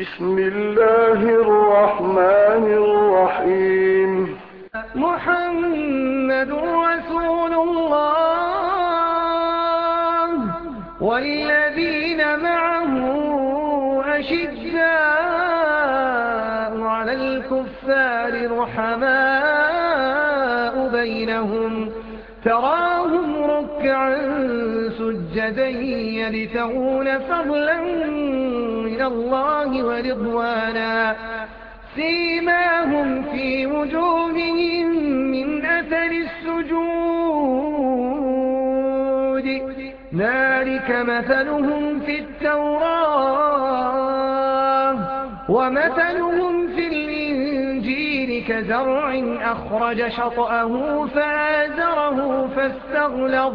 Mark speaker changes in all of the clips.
Speaker 1: بسم الله الرحمن الرحيم.
Speaker 2: محمد رسول الله والذين معه أشداء على الكفار رحماء بينهم. تراهم ركعا سجدا يلتغون فضلا الله ورضوانا. سيماهم في وجوههم من أثر السجود. ذلك مثلهم في التوراة ومثلهم في الإنجيل كزرع أخرج شطأه فآزره فاستغلظ.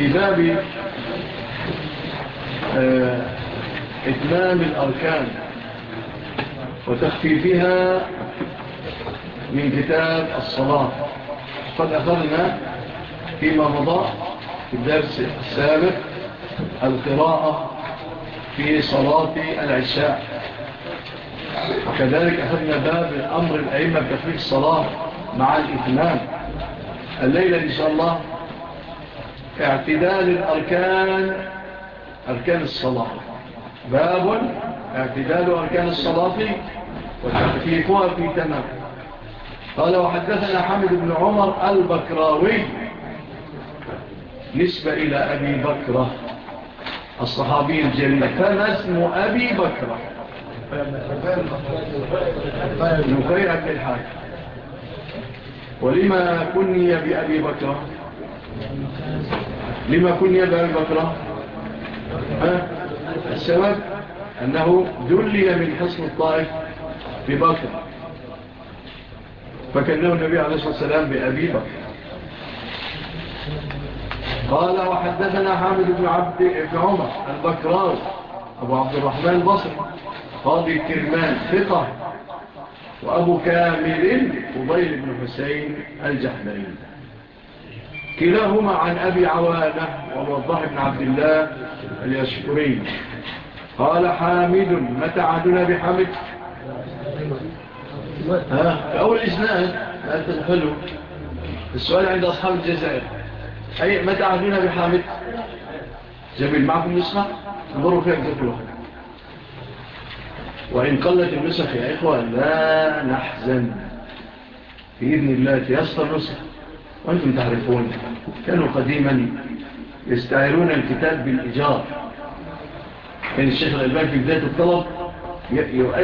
Speaker 3: في باب آه، إتمام الأركان وتخفيفها من كتاب الصلاة. قد أخذنا فيما مضى في الدرس السابق القراءة في صلاة العشاء. وكذلك أخذنا باب أمر الأئمة بتخفيف الصلاة مع الإتمام. الليلة إن شاء الله اعتدال الأركان أركان الصلاة. باب اعتدال أركان الصلاة وتحقيقها في تمام. قال وحدثنا حمد بن عمر البكراوي نسبة إلى أبي بكرة الصحابي الجليل. فما اسم أبي بكرة نفيرة الحاج ولما كني بأبي بكرة لما كن يبقى البكرة السبب أنه دلي من حصن الطائف ببكرة فكلمه النبي عليه الصلاة والسلام بأبي بكر. قال وحدثنا حامد بن عبد بن عمر البكرار أبو عبد الرحمن البصر قاضي كرمان ثقة وأبو كامل قبيل بن حسين الجحمرين كلاهما عن أبي عوانة وموضح بن عبد الله اليشكري. قال حامد متى عدنا بحامد؟ أول إسناد هذا حلو السؤال عند أصحاب الجزائر. أي متى عدنا بحامد؟ جميل معكم نسخة؟ انظروا فيها جزاكم وإن قلت النسخ يا إخوة لا نحزن. بإذن الله تيسر نسخ وأنتم تعرفون كانوا قديما يستعيرون الكتاب بالإيجار. كان الشيخ الألبان في بداية الطلب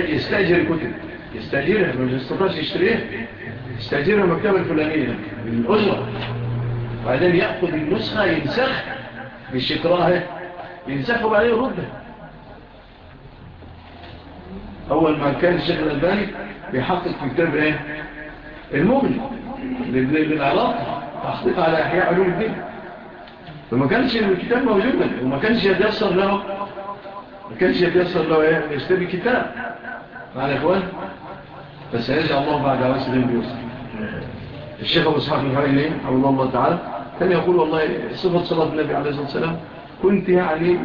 Speaker 3: يستأجر كتب يستأجرها ما يستطاعش يشتريها. يستأجرها مكتبة الفلانية الأجرة وبعدين يأخذ النسخة ينسخ بشكراها ينسخ وبعدين يردها أول ما كان الشيخ الألباني بيحقق في كتاب إيه؟ لابن ابن علاقة تحقيق على أحياء علوم الدين. فما كانش الكتاب موجودا وما كانش يتيسر له. ما كانش يتيسر له إيه؟ يشتري كتاب. معنا الأخوان بس يجع الله بعد عواسر بيوسف. الشيخ أبو صحاق الحريني عبد الله تعالى كان يقول والله صفة صلاة النبي عليه الصلاة والسلام كنت يعني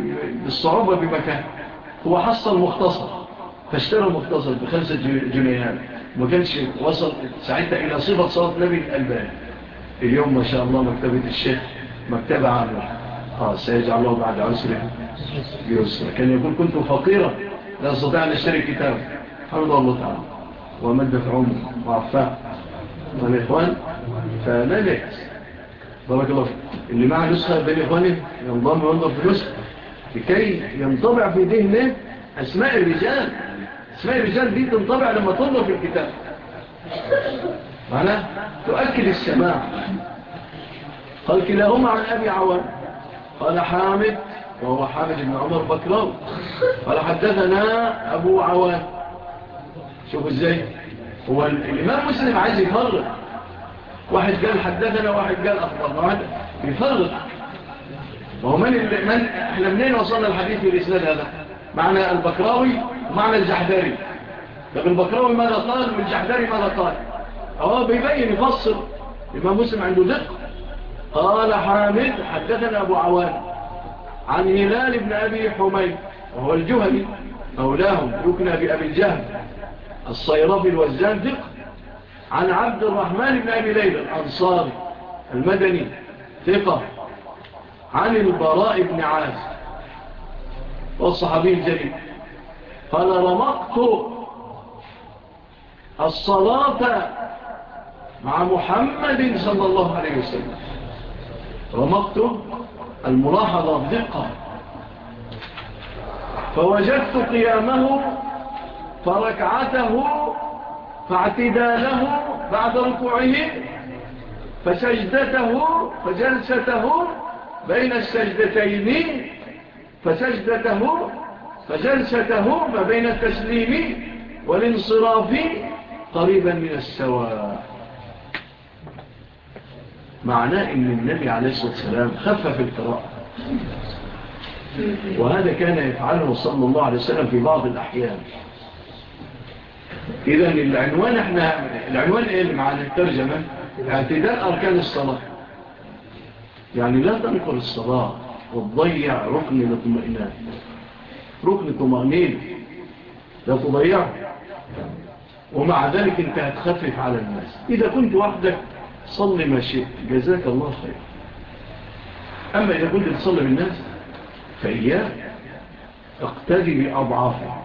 Speaker 3: بالصعوبة بمكان. هو حصل مختصر فاشترى المختصر بخمسة جنيهات. ما كانش وصل ساعتها إلى صفة صلاة نبي الألبان اليوم ما شاء الله مكتبة الشيخ مكتبة عامة. آه سيجعل الله بعد عسره يسر كان يقول كنت فقيرا لا أستطيع أن أشتري كتاب. حمد الله تعالى. ومدت عمر وعفاء. والإخوان إخوان نأس بارك الله فيك. اللي معه نسخة بين إخوانه ينضم وينضم في نسخة لكي ينطبع في ذهنه أسماء الرجال. اسمها الرجال دي تنطبع لما تنظر في الكتاب. معناه؟ تؤكد السماع. قال كلاهما عن أبي عوان. قال حامد وهو حامد بن عمر بكرو قال حدثنا أبو عوان. شوفوا إزاي. هو الإمام مسلم عايز يفرق. واحد قال حدثنا واحد قال أخبرنا يفرق. وهو من, من إحنا منين وصلنا الحديث في الإسلام هذا؟ معنى البكراوي معنى الجحداري طب البكراوي ماذا قال والجحداري ماذا قال؟ هو بيبين يفسر لما مسلم عنده دقة. قال حامد حدثنا أبو عوان عن هلال بن أبي حميد وهو الجهلي مولاهم يكنى بأبي الجهل الصيرفي والزندق عن عبد الرحمن بن أبي ليلى الأنصاري المدني ثقة. عن البراء بن عازم والصحابي الجليل قال رمقت الصلاة مع محمد صلى الله عليه وسلم. رمقت الملاحظة بدقة. فوجدت قيامه فركعته فاعتداله بعد ركوعه فسجدته فجلسته بين السجدتين فسجدته فجلسته ما بين التسليم والانصراف قريبا من السواء. معناه إن النبي عليه الصلاة والسلام خفف القراءة. وهذا كان يفعله صلى الله عليه وسلم في بعض الأحيان. إذا العنوان إحنا العنوان إيه اللي الترجمة. اعتداء أركان الصلاة. يعني لا تنقل الصلاة. وتضيع ركن الاطمئنان ركن الطمأنينة لا تضيعه ومع ذلك انت هتخفف على الناس. إذا كنت وحدك صل ما شئت. جزاك الله خير. أما إذا كنت تصلي بالناس فإياك. اقتدي بأضعافه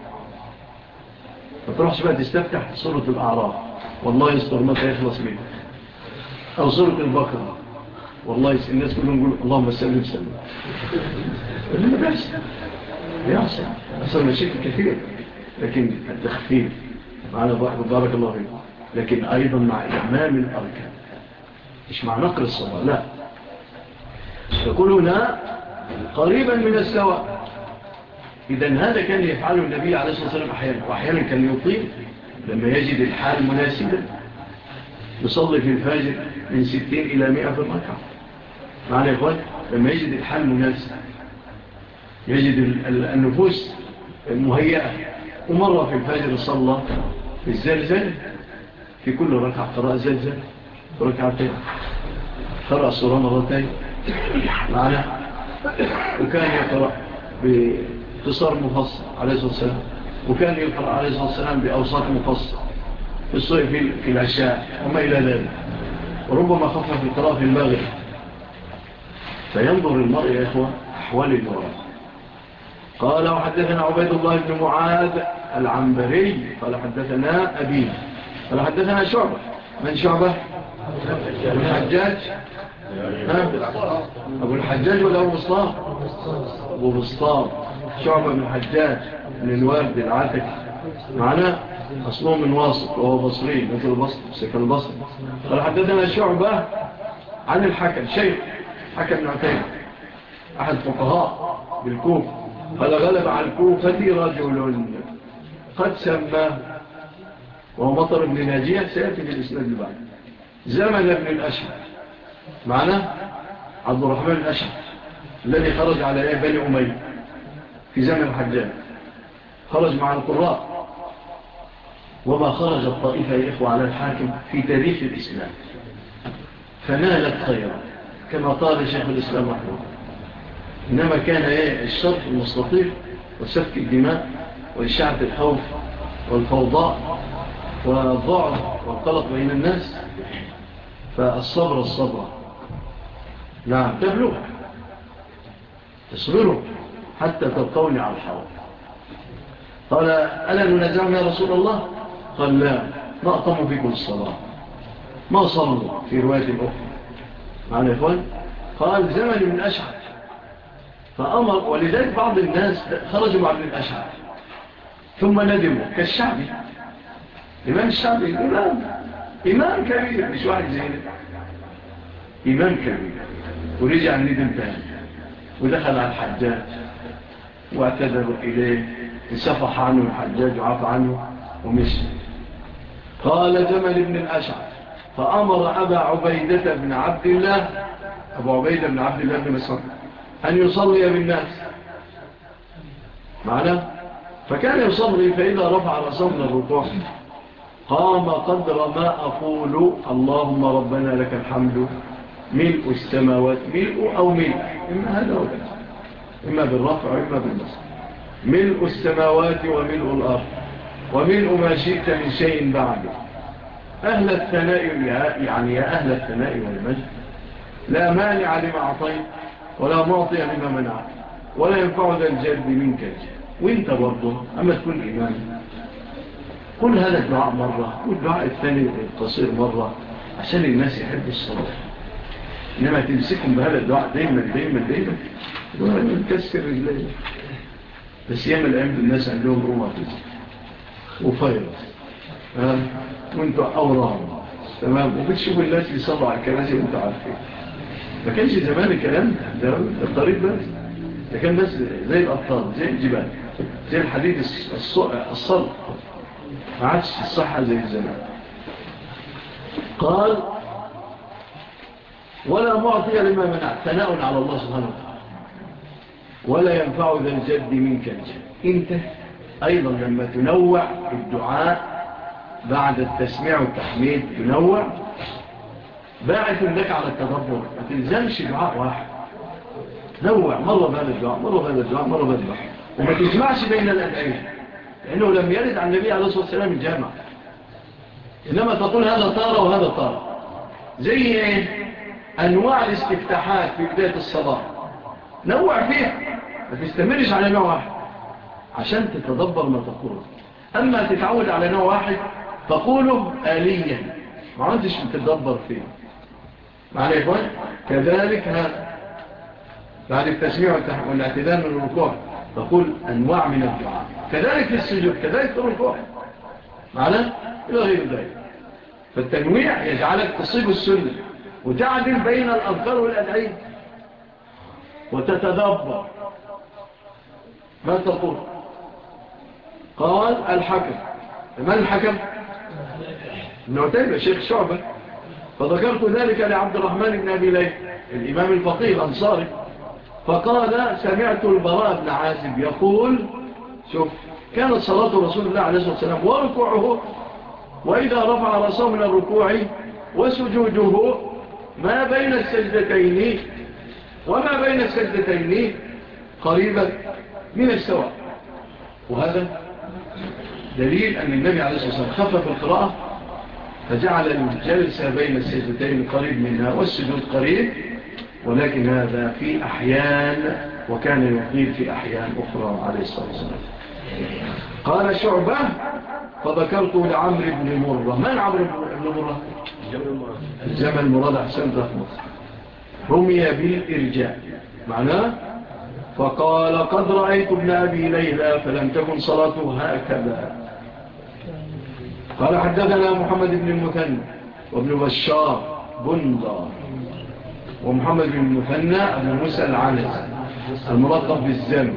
Speaker 3: ما تروحش بقى تستفتح سورة الأعراف. والله يستر ما تخلص منه أو سورة البقرة. والله الناس كلهم يقولوا اللهم سلم سلم اللي ما بيحصل بيحصل أصلا مشيك كثير لكن التخفيف معنا بارك الله فيك لكن أيضا مع إعمام الأركان مش مع نقر الصلاة لا يقول هنا قريبا من السواء إذن هذا كان يفعله النبي عليه الصلاة والسلام أحيانا وأحيانا كان يطيل لما يجد الحال مناسبا يصلي في الفاجر من ستين إلى مئة في المكعب معنى إخوات لما يجد الحال مناسب يجد النفوس مهيئة ومرة في الفجر صلى في الزلزل في كل ركعة قراءة زلزل ركعتين قرأ الصورة مرتين معنا وكان يقرأ باختصار مفصل عليه الصلاة والسلام وكان يقرأ عليه الصلاة والسلام بأوساط مفصل في الصيف في العشاء وما إلى ذلك وربما خفف القراءة في المغرب. فينظر المرء يا إخوة أحوال الورى قال وحدثنا عبيد الله بن معاذ العنبري قال حدثنا أبيه قال حدثنا شعبة. من شعبة؟ أبو الحجاج. أبو الحجاج ولا أبو بسطام أبو بسطام شعبة من الحجاج من الوارد العتك معنا أصله من واسط وهو بصري مثل البصر سكن البصر. قال حدثنا شعبة عن الحكم شيخ. حكى ابن عتيم أحد الفقهاء بالكوفة. قال غلب على الكوفة رجل قد سماه وهو مطر ابن ناجية سيأتي في الإسلام بعد. زمن ابن الأشهر معنا عبد الرحمن الأشهر الذي خرج على بني أمي في زمن الحجاج. خرج مع القراء. وما خرج الطائفة يا إخوة على الحاكم في تاريخ الإسلام. فنالت خيرا. كما قال شيخ الإسلام رحمه إنما كان إيه؟ الشرط المستطيف وسفك الدماء وإشعة الخوف والفوضاء والضعف والقلق بين الناس فالصبر الصبر. نعم تبلغ. اصبروا حتى تلقوني على الحوض. قال ألا ننزعنا يا رسول الله؟ قال لا ما أقموا فيكم الصلاة. ما صلوا في رواية الأخرى معنا يا إخوان قال زمن من أشعر فأمر ولذلك بعض الناس خرجوا مع ابن أشعر ثم ندموا كالشعبي إمام الشعبي إمام آه، إمام كبير. مش واحد زينا إمام كبير. ورجع ندم تاني. ودخل على الحجاج. واعتذروا إليه. انسفح عنه الحجاج وعف عنه ومشي. قال جمل بن الأشعر. فأمر أبا عبيدة بن عبد الله أبو عبيدة بن عبد الله بن مسعود أن يصلي بالناس. معنا فكان يصلي فإذا رفع رسول من الركوع قام قدر ما أقول اللهم ربنا لك الحمد ملء السماوات ملء أو ملء إما هذا هو إما بالرفع وإما بالنصر ملء السماوات وملء الأرض وملء ما شئت من شيء بعده. أهل الثناء يعني يا أهل الثناء والمجد. لا مانع لما أعطيت ولا معطي لما منعت ولا ينفع ذا الجد منك الجد. وإنت برضه أما تكون إيمان قل هذا الدعاء مرة والدعاء الثاني القصير مرة عشان الناس يحب الصلاة. إنما تمسكهم بهذا الدعاء دايما دايما دايما. دايما تكسر رجلين بس يعمل أيام الناس عندهم روما وفيروس تمام وانتوا حوراهم تمام؟ وبتشوفوا الناس اللي صلوا على الكراسي وانتوا عارفين. ما كانش زمان الكلام ده. الطريق بس ده كان بس زي الأبطال زي الجبال زي الحديد الصلب. ما عادش الصحة زي الزمان قال ولا معطي لما منع ثناء على الله سبحانه وتعالى. ولا ينفع ذا الجد منك الجد. أنت أيضا لما تنوع الدعاء بعد التسميع والتحميد تنوع باعث لك على التدبر. ما تنزلش دعاء واحد. نوع. مرة بهذا الدعاء؟ مرة بهذا الدعاء؟ مرة بهذا الدعاء؟ وما تجمعش بين الأدعية. لأنه لم يرد عن النبي عليه الصلاة والسلام الجامع. إنما تقول هذا طارة وهذا طارة زي أنواع الاستفتاحات في بداية الصلاة. نوع فيها ما تستمرش على نوع واحد. عشان تتدبر ما تقول. أما تتعود على نوع واحد تقوله آليا. ما عادش متدبر فيه. معنى إيه يا إخوان؟ كذلك ها بعد التسميع والاعتدام من الركوع تقول أنواع من الدعاء. كذلك في السجود كذلك في الركوع. معنى؟ إلى غير ذلك. فالتنويع يجعلك تصيب السنة وتعدل بين الأذكار والأدعين وتتدبر. ما تقول؟ قال الحكم. ما الحكم؟ المعتمة شيخ شعبة. فذكرت ذلك لعبد الرحمن بن أبي ليه الإمام الفقيه الأنصاري. فقال سمعت البراء بن عازب يقول شوف كانت صلاة رسول الله عليه الصلاة والسلام وركوعه وإذا رفع رأسه من الركوع وسجوده ما بين السجدتين وما بين السجدتين قريبا من السواء. وهذا دليل أن النبي عليه الصلاة والسلام خفف القراءة فجعل الجلسة بين السجدين قريب منها والسجود قريب ولكن هذا في أحيان وكان يقيل في أحيان أخرى عليه الصلاة والسلام. قال شعبة فذكرت لعمر بن مرة. من عمر بن مرة؟ الزمن مراد حسن رحمة رمي بالإرجاء. معناه فقال قد رأيت ابن أبي ليلى فلم تكن صلاته هكذا. قال حدثنا محمد بن المثنى وابن بشار بندى ومحمد بن المثنى ابن موسى العنز الملطف بالزم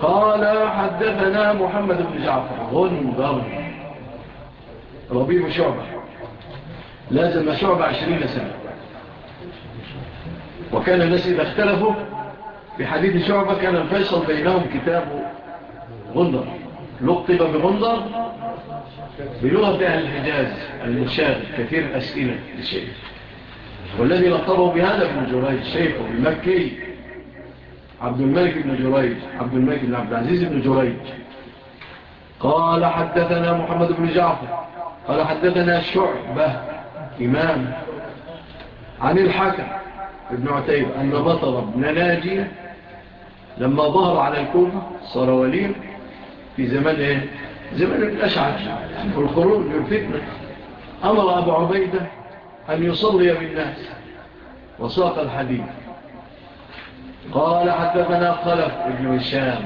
Speaker 3: قال حدثنا محمد بن جعفر غندر ربيب شعبة. لازم شعبة عشرين سنة. وكان الناس إذا اختلفوا. في حديث شعبة كان الفيصل بينهم كتاب غندر لقب بمنظر بلغة أهل الحجاز المشاغل كثير أسئلة لشيء والذي لقبه بهذا ابن جريج الشيخ المكي عبد الملك بن جريج عبد الملك بن عبد العزيز بن جريج. قال حدثنا محمد بن جعفر قال حدثنا شعبة إمام عن الحكم ابن عتيب أن بطر بن ناجي لما ظهر على الكوفة صار وليه في زمن إيه زمن الأشعر والخروج والفتنة. أمر أبو عبيدة أن يصلي بالناس. وساق الحديث. قال حدثنا خلف بن هشام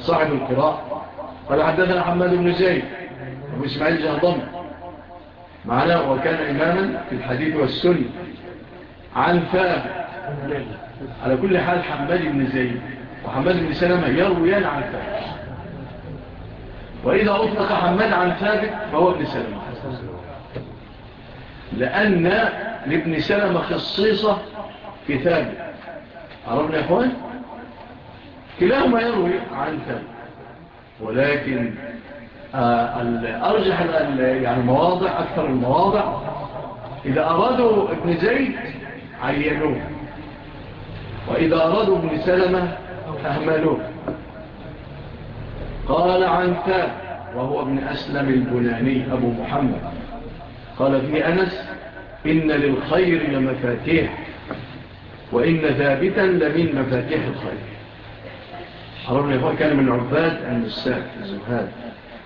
Speaker 3: صاحب القراء. قال حدثنا حماد بن زيد أبو إسماعيل جهضم. معنا وكان إماما في الحديث والسنة. عن فاب على كل حال حماد بن زيد وحماد بن سلمة يرويان عن فاب وإذا أطلق حماد عن ثابت فهو ابن سلمة. لأن لابن سلمة خصيصة في ثابت. عربنا يا أخوان؟ كلاهما يروي عن ثابت. ولكن آه، أرجح يعني المواضع أكثر المواضع. إذا أرادوا ابن زيد عينوه. وإذا أرادوا ابن سلمة أهملوه. قال عن ثاب وهو ابن أسلم البناني أبو محمد. قال في أنس إن للخير لمفاتيح وإن ثابتا لمن مفاتيح الخير. حرام الإخوة كان من عباد النساك الزهاد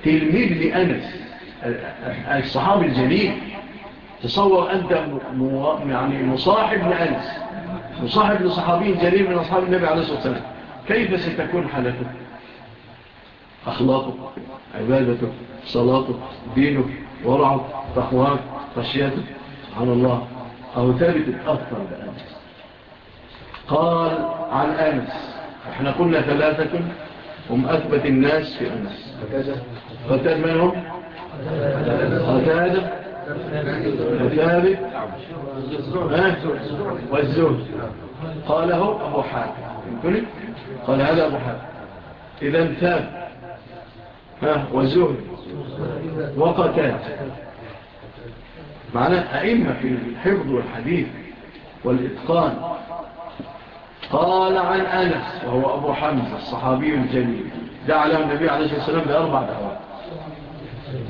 Speaker 3: تلميذ لأنس الصحابي الجليل تصور أنت يعني مصاحب لأنس مصاحب لصحابي جليل من أصحاب النبي عليه الصلاة والسلام. كيف ستكون حالتك؟ أخلاقه عبادته صلاته دينه ورعه تقواه خشيته سبحان الله. أو ثابت الأثر بأنس قال عن أنس إحنا قلنا ثلاثة هم أثبت الناس في أنس. فتاد منهم قتادة. وثابت والزهد. قاله أبو حاكم قال هذا أبو حاكم إذا ثابت. وزهد وقتات معناه أئمة في الحفظ والحديث والإتقان. قال عن أنس وهو أبو حمزة الصحابي الجليل. دعا له النبي عليه الصلاة والسلام بأربع دعوات.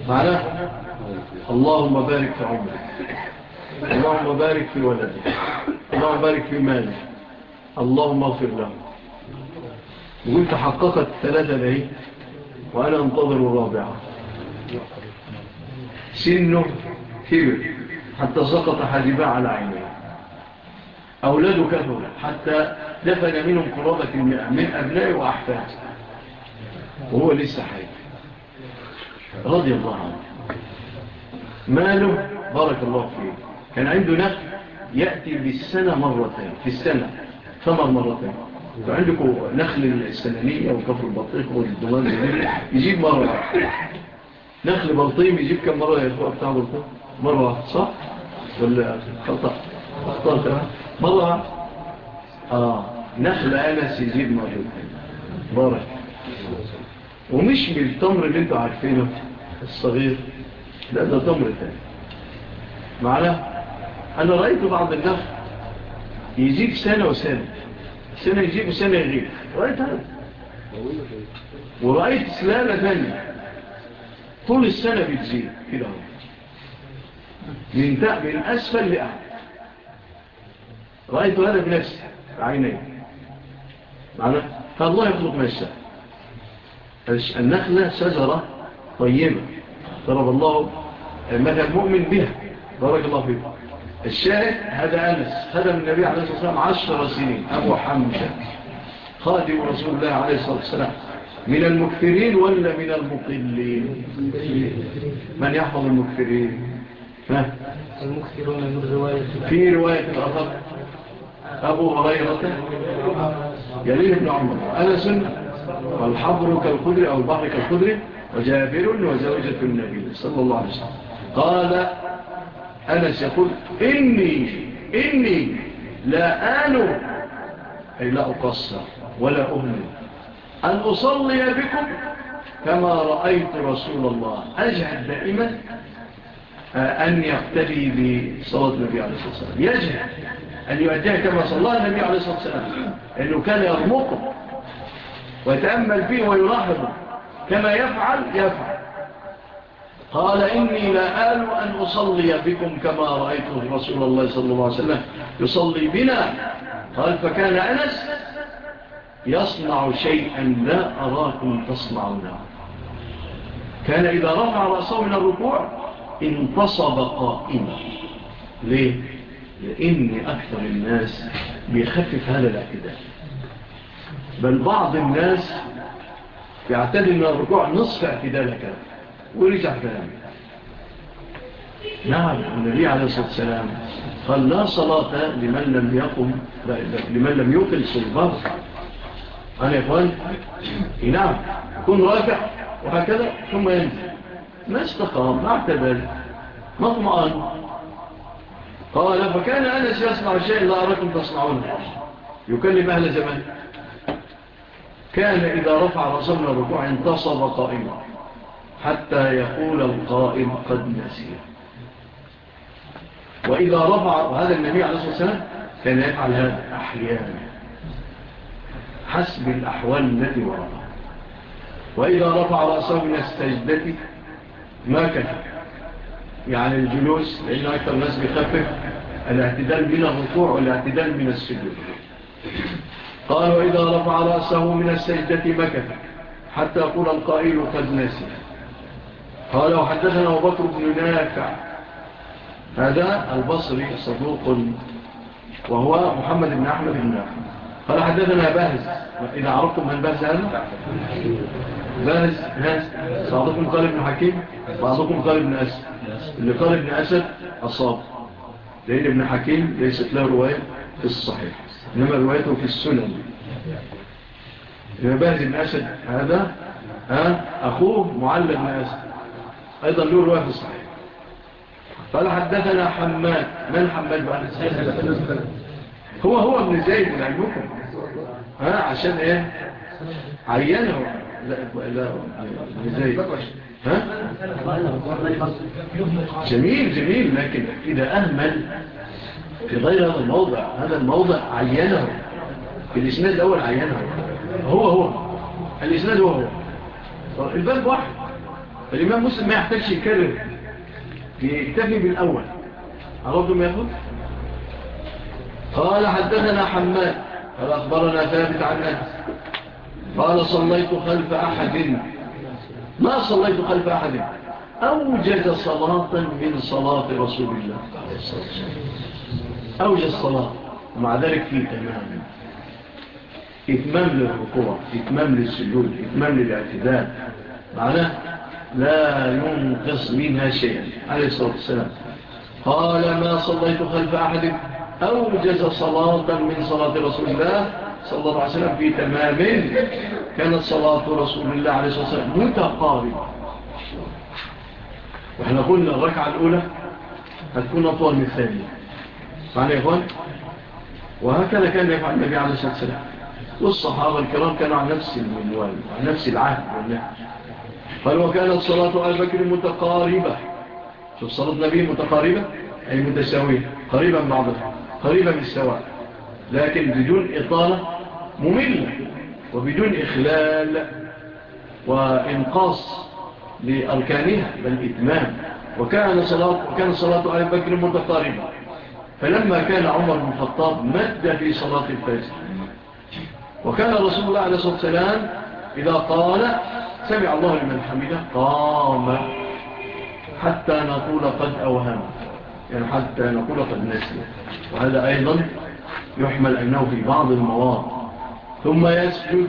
Speaker 3: معناه اللهم بارك في عمرك اللهم بارك في ولدك اللهم بارك في مالك اللهم اغفر له. وانت حققت ثلاثة ليه وأنا أنتظر الرابعة. سنه كبر حتى سقط حاجباء على عينيه. أولاده كثرة حتى دفن منهم قرابة المئة من أبناء وأحفاده. وهو لسه حي. رضي الله عنه. ماله؟ بارك الله فيه كان عنده نخل يأتي بالسنة مرتين في السنة. ثمر مرتين. أنتوا عندكم نخل الاسكندريه وكفر البطيخ والدوان يجيب مرة. واحدة نخل بلطيم يجيب كم مرة يا أخوة بتاع بلطيم؟ مرة واحدة صح؟ ولا خطا أخطأت مرة. آه. نخل آنس يجيب مره مرة. ومش بالتمر اللي أنتوا عارفينه الصغير. لا ده تمر تاني. معناه أنا رأيت بعض النخل يجيب سنة وسنة. سنة يجيب وسنة يغيب رأيت هذا ورأيت سلالة ثانية طول السنة بتزيد كده من تأب من أسفل لأعلى رأيت هذا بنفسي عيني معنا فالله يخلق ما يشاء النخلة شجرة طيبة ضرب الله المدى المؤمن بها بارك الله فيكم الشاهد هذا أنس خدم النبي عليه الصلاة والسلام عشر سنين أبو حمزة خادم رسول الله عليه الصلاة والسلام. من المكفرين ولا من المقلين؟ من يحفظ المكفرين؟
Speaker 2: ها؟ المكفرون من رواية
Speaker 3: في رواية الأطب أبو هريرة يليه ابن عمر أنس والحبر كالخدر أو البحر كالخدر وجابر وزوجة النبي صلى الله عليه وسلم. قال أنس يقول إني إني لا آلو أي لا أقصر ولا أهلل أن أصلي بكم كما رأيت رسول الله. أجهد دائما آه، أن يقتدي بصلاة النبي عليه الصلاة والسلام. يجهد أن يؤديها كما صلى النبي عليه الصلاة والسلام. أنه كان يرمقه ويتأمل فيه ويلاحظه. كما يفعل يفعل. قال إني لآل أن أصلي بكم كما رأيته رسول الله صلى الله عليه وسلم يصلي بنا. قال فكان أنس يصنع شيئا لا أراكم تصنعونه كان إذا رفع رأسه من الركوع انتصب قائما. ليه؟ لأن أكثر الناس بيخفف هذا الاعتدال بل بعض الناس يعتدل من الركوع نصف اعتدالك كذلك ورجع عبد نعم النبي عليه الصلاة والسلام قال لا صلاة لمن لم يقم لمن لم يقلس البر. أنا يقول نعم كن رافع وهكذا ثم ينزل. ما استقام ما اعتبر ما قال فكان أنس يصنع الشيء لا أراكم تصنعونه يكلم أهل زمان. كان إذا رفع رسولنا الركوع انتصب قائمة حتى يقول القائم قد نسي. وإذا رفع هذا النبي عليه الصلاة والسلام كان يفعل هذا أحيانا. حسب الأحوال التي وراءها وإذا رفع رأسه من السجدة ما كان يعني الجلوس لأن أكثر الناس بيخفف الاعتدال من الركوع والاعتدال من السجود. قال وإذا رفع رأسه من السجدة مكث حتى يقول القائل قد نسي. قال وحدثنا أبو بكر بن نافع. هذا البصري صدوق وهو محمد بن أحمد بن نافع. قال حدثنا باهز. إذا عرفتم من باهز هذا؟ باهز ناس بعضكم قال ابن حكيم. بعضكم قال ابن أسد اللي قال ابن أسد أصاب لأن ابن حكيم ليست له رواية في الصحيح إنما روايته في السنن. باهز بن أسد هذا أخوه معلم بن أسد. أيضا له رواية في الصحيح. قال حدثنا حماد. من حماد بعد السلام؟ هو هو ابن زيد من علمكم ها عشان إيه؟ عينه. لا لا ابن زيد. ها؟ جميل جميل. لكن إذا أهمل في غير هذا الموضع هذا الموضع عينه. الإسناد الأول عينه. هو هو. الإسناد هو هو. الباب واحد. فالإمام مسلم ما يحتاجش يكرر. يكتفي بالأول. عرفتم ما يقول قال حدثنا حماد قال أخبرنا ثابت عن نفس قال صليت خلف أحد. ما صليت خلف أحد؟ أوجد صلاة من صلاة رسول الله أوجد صلاة. ومع ذلك فيه تمام إتمام للركوع إتمام للسجود إتمام للاعتدال. معناه لا ينقص منها شيئا. عليه الصلاة والسلام. قال ما صليت خلف أحد أوجز صلاة من صلاة رسول الله صلى الله عليه وسلم في تمام. كانت صلاة رسول الله عليه الصلاة والسلام متقاربة. وإحنا قلنا الركعة الأولى هتكون أطول من الثانية. صحيح يا إخوان؟ وهكذا كان يفعل النبي عليه الصلاة والسلام. والصحابة الكرام كانوا على نفس المنوال وعلى نفس العهد والنهج. قال وكانت صلاة آل بكر متقاربة. شوف صلاة النبي متقاربة؟ أي متساوية؟ قريبا بعضها قريبا من السواء لكن بدون إطالة مملة وبدون إخلال وإنقاص لأركانها بل إتمام. وكان صلاة, وكان صلاة آل بكر متقاربة. فلما كان عمر بن الخطاب مد في صلاة الفجر وكان رسول الله عليه الصلاة والسلام إذا قال سمع الله لمن حمده. قام. حتى نقول قد أوهم يعني حتى نقول قد نسي وهذا أيضا يحمل أنه في بعض المواطن ثم يسجد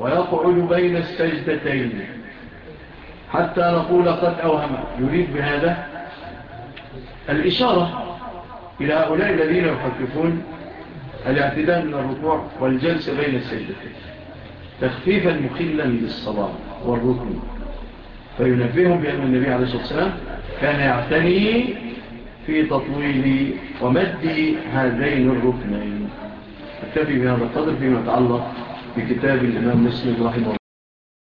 Speaker 3: ويقعد بين السجدتين. حتى نقول قد أوهم يريد بهذا الإشارة إلى هؤلاء الذين يحففون الاعتداء من الركوع والجلس بين السجدتين. تخفيفا مخلا للصلاة. والركن. فينبههم بأن النبي عليه الصلاة والسلام كان يعتني في تطويل ومد هذين الركنين. أكتفي بهذا القدر فيما يتعلق بكتاب الإمام مسلم رحمه الله.